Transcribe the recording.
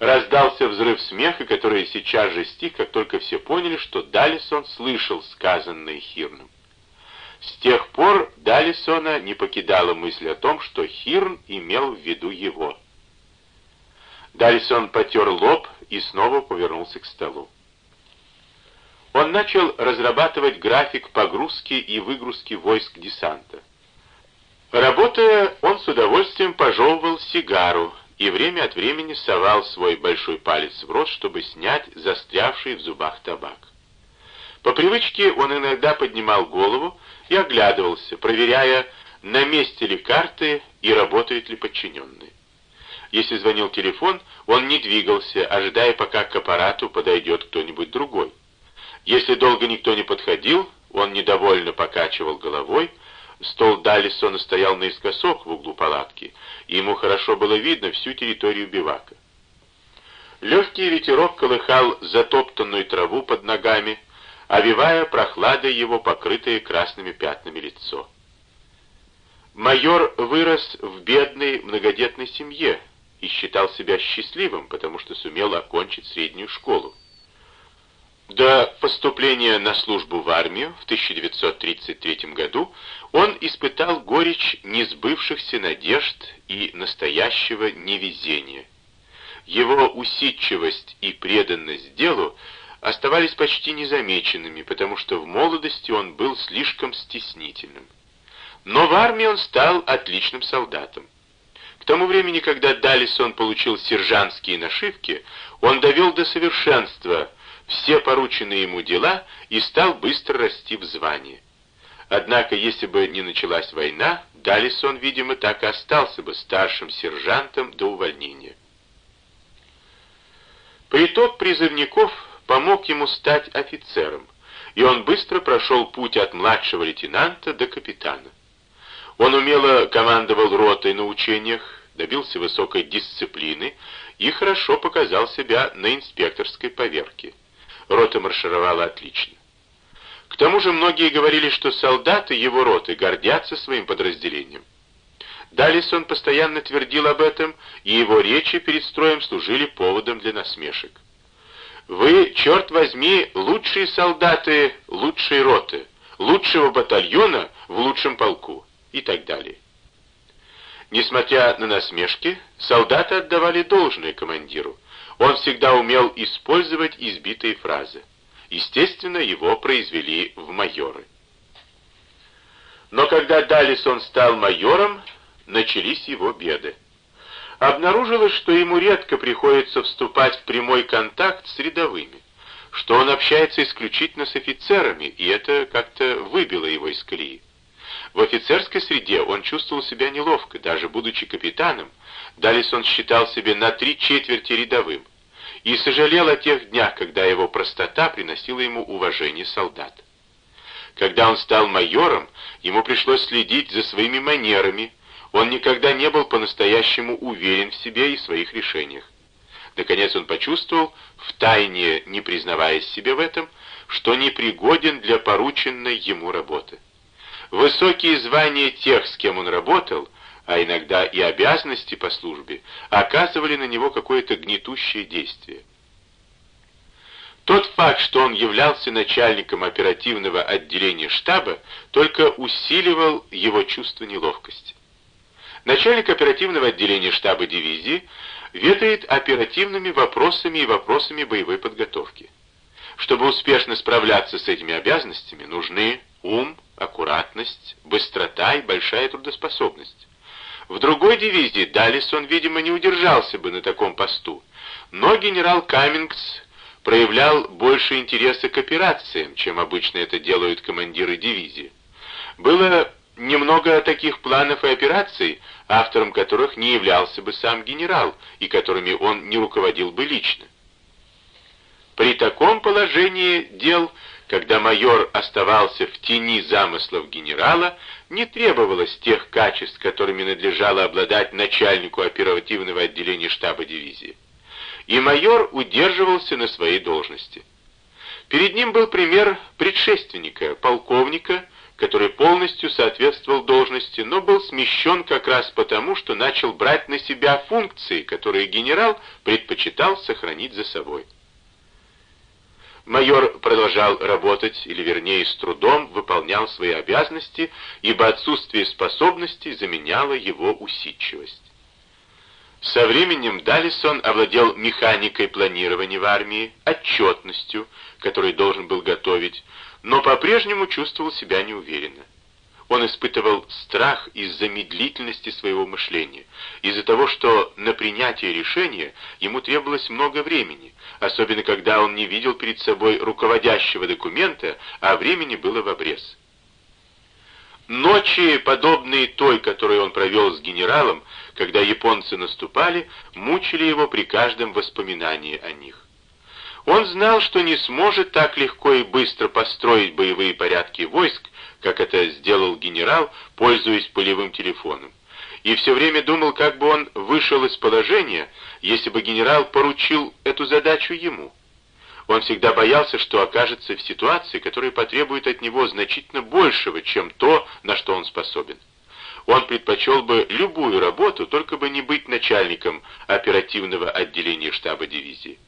Раздался взрыв смеха, который сейчас же стих, как только все поняли, что Далисон слышал сказанное Хирном. С тех пор Далисона не покидала мысль о том, что Хирн имел в виду его. Далисон потер лоб и снова повернулся к столу. Он начал разрабатывать график погрузки и выгрузки войск десанта. Работая, он с удовольствием пожевывал сигару и время от времени совал свой большой палец в рот, чтобы снять застрявший в зубах табак. По привычке он иногда поднимал голову и оглядывался, проверяя, на месте ли карты и работают ли подчиненные. Если звонил телефон, он не двигался, ожидая, пока к аппарату подойдет кто-нибудь другой. Если долго никто не подходил, он недовольно покачивал головой, стол Даллисона стоял наискосок в углу палатки, и ему хорошо было видно всю территорию бивака. Легкий ветерок колыхал затоптанную траву под ногами, овивая прохладой его покрытое красными пятнами лицо. Майор вырос в бедной многодетной семье, и считал себя счастливым, потому что сумел окончить среднюю школу. До поступления на службу в армию в 1933 году он испытал горечь несбывшихся надежд и настоящего невезения. Его усидчивость и преданность делу оставались почти незамеченными, потому что в молодости он был слишком стеснительным. Но в армии он стал отличным солдатом. К тому времени, когда Далисон получил сержантские нашивки, он довел до совершенства все порученные ему дела и стал быстро расти в звании. Однако, если бы не началась война, Далисон, видимо, так и остался бы старшим сержантом до увольнения. Приток призывников помог ему стать офицером, и он быстро прошел путь от младшего лейтенанта до капитана. Он умело командовал ротой на учениях, добился высокой дисциплины и хорошо показал себя на инспекторской поверке. Рота маршировала отлично. К тому же многие говорили, что солдаты его роты гордятся своим подразделением. Далисон постоянно твердил об этом, и его речи перед строем служили поводом для насмешек. «Вы, черт возьми, лучшие солдаты лучшей роты, лучшего батальона в лучшем полку» и так далее. Несмотря на насмешки, солдаты отдавали должное командиру. Он всегда умел использовать избитые фразы. Естественно, его произвели в майоры. Но когда Далисон стал майором, начались его беды. Обнаружилось, что ему редко приходится вступать в прямой контакт с рядовыми, что он общается исключительно с офицерами, и это как-то выбило его из колеи. В офицерской среде он чувствовал себя неловко, даже будучи капитаном. Далисон считал себя на три четверти рядовым и сожалел о тех днях, когда его простота приносила ему уважение солдат. Когда он стал майором, ему пришлось следить за своими манерами, он никогда не был по-настоящему уверен в себе и своих решениях. Наконец он почувствовал, втайне не признаваясь себе в этом, что непригоден для порученной ему работы. Высокие звания тех, с кем он работал, а иногда и обязанности по службе, оказывали на него какое-то гнетущее действие. Тот факт, что он являлся начальником оперативного отделения штаба, только усиливал его чувство неловкости. Начальник оперативного отделения штаба дивизии ведает оперативными вопросами и вопросами боевой подготовки. Чтобы успешно справляться с этими обязанностями, нужны ум, аккуратность, быстрота и большая трудоспособность. В другой дивизии Далисон, видимо, не удержался бы на таком посту, но генерал Каммингс проявлял больше интереса к операциям, чем обычно это делают командиры дивизии. Было немного таких планов и операций, автором которых не являлся бы сам генерал, и которыми он не руководил бы лично. При таком положении дел когда майор оставался в тени замыслов генерала, не требовалось тех качеств, которыми надлежало обладать начальнику оперативного отделения штаба дивизии. И майор удерживался на своей должности. Перед ним был пример предшественника, полковника, который полностью соответствовал должности, но был смещен как раз потому, что начал брать на себя функции, которые генерал предпочитал сохранить за собой. Майор продолжал работать, или вернее с трудом выполнял свои обязанности, ибо отсутствие способностей заменяло его усидчивость. Со временем Далисон овладел механикой планирования в армии, отчетностью, которую должен был готовить, но по-прежнему чувствовал себя неуверенно. Он испытывал страх из-за медлительности своего мышления, из-за того, что на принятие решения ему требовалось много времени, особенно когда он не видел перед собой руководящего документа, а времени было в обрез. Ночи, подобные той, которую он провел с генералом, когда японцы наступали, мучили его при каждом воспоминании о них. Он знал, что не сможет так легко и быстро построить боевые порядки войск, как это сделал генерал, пользуясь полевым телефоном. И все время думал, как бы он вышел из положения, если бы генерал поручил эту задачу ему. Он всегда боялся, что окажется в ситуации, которая потребует от него значительно большего, чем то, на что он способен. Он предпочел бы любую работу, только бы не быть начальником оперативного отделения штаба дивизии.